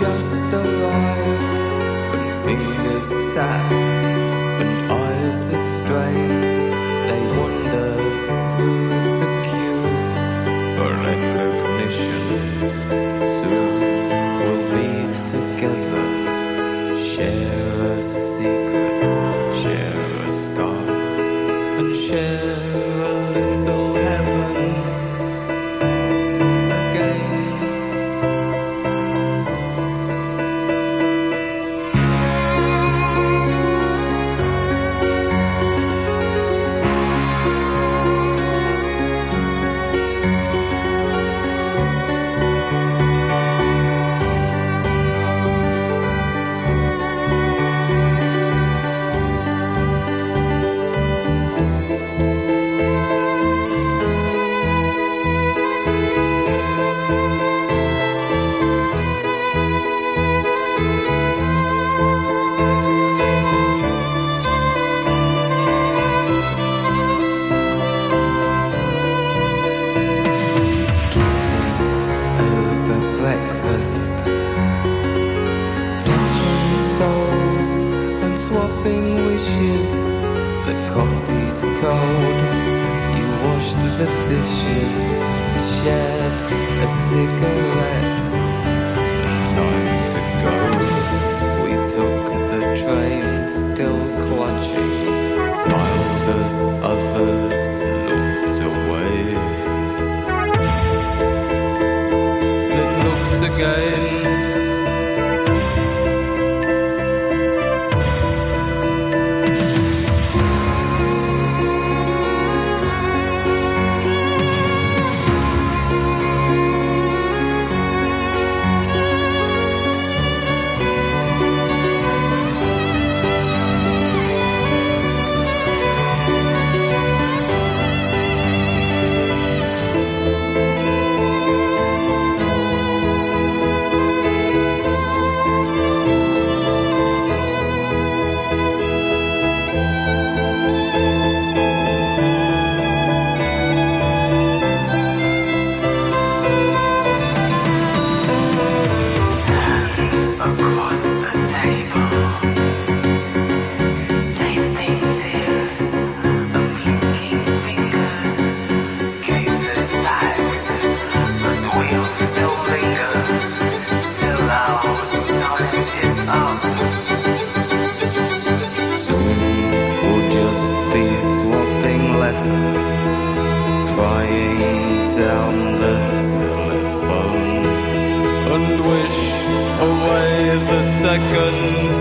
just alive when fingers sad. seconds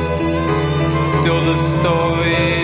till the story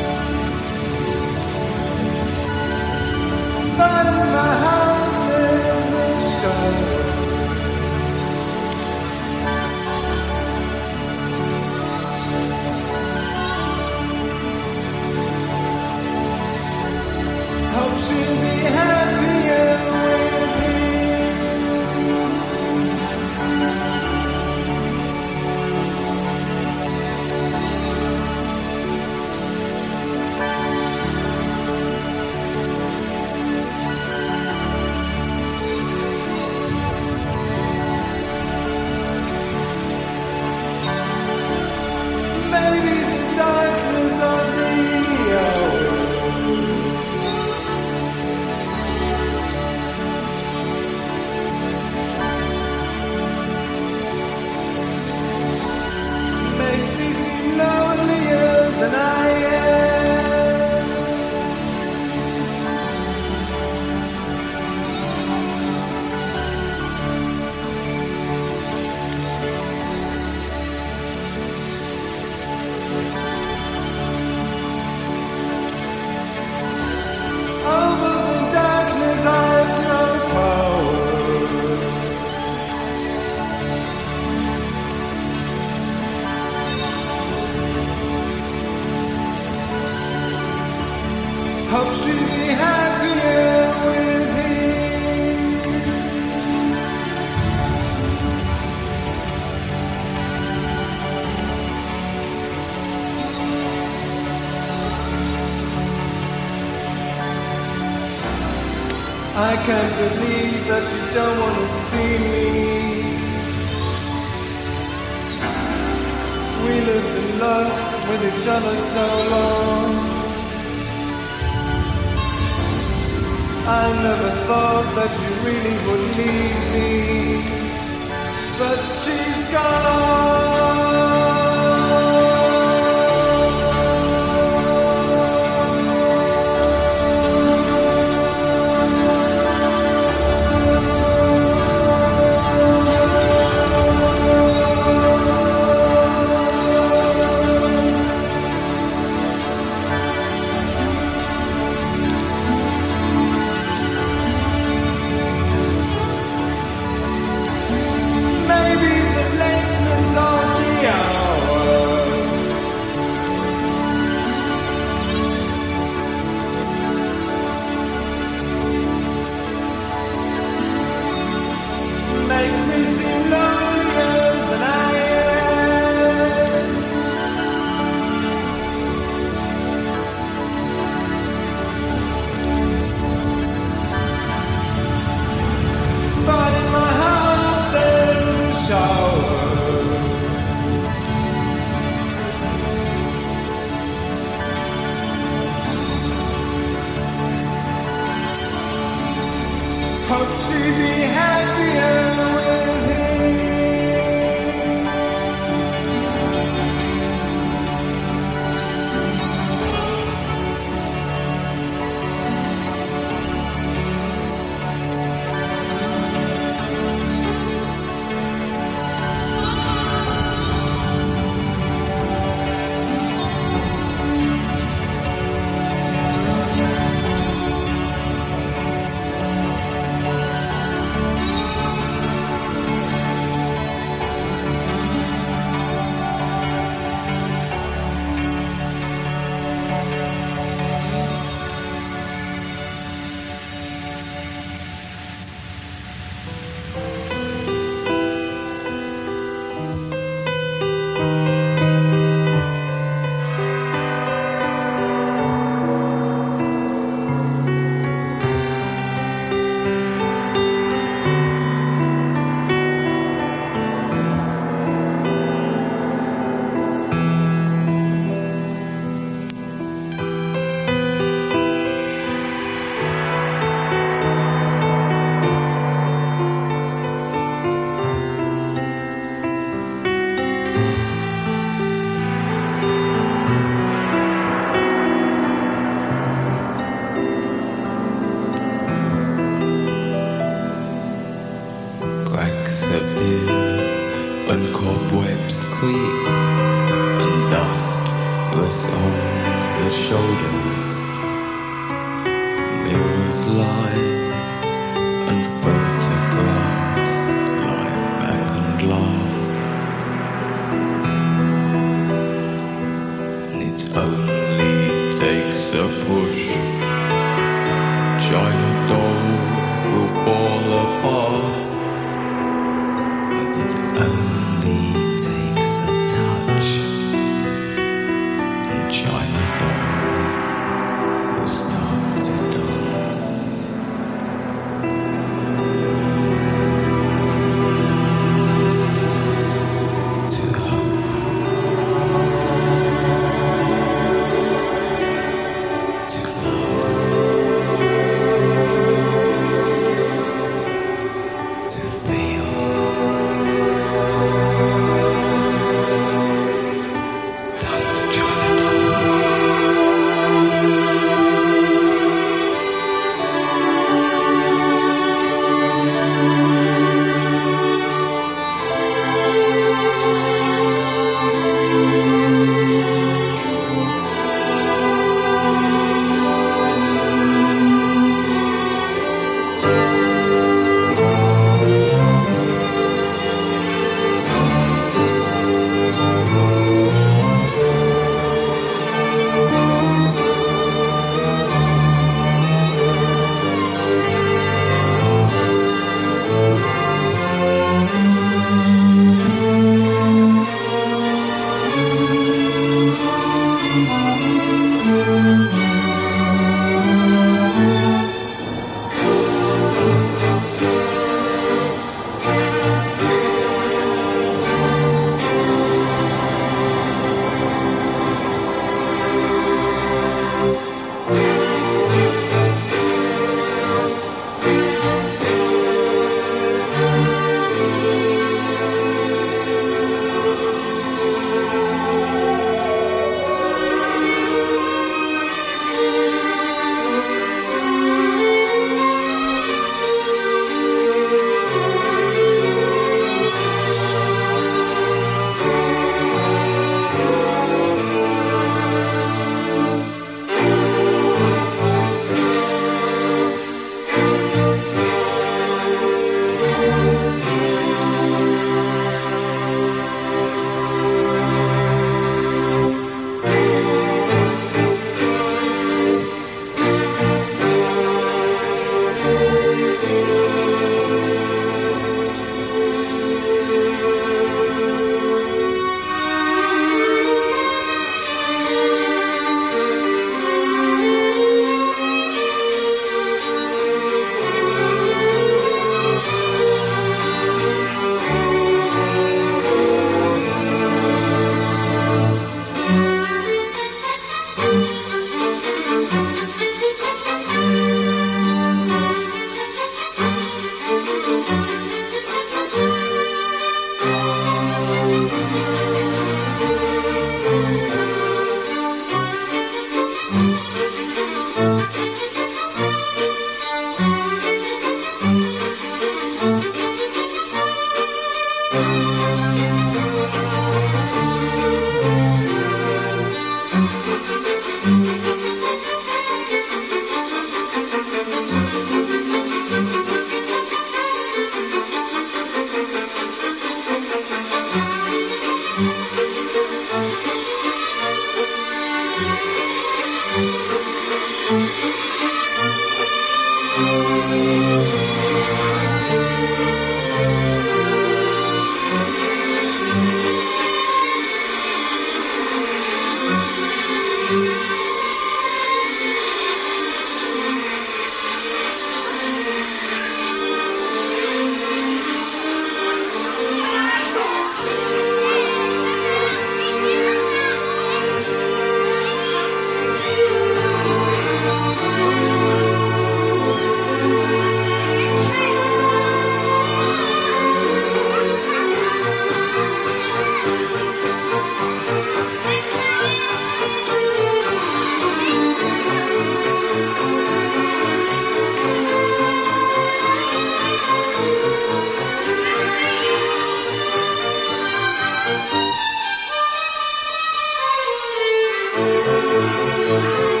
Música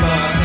far.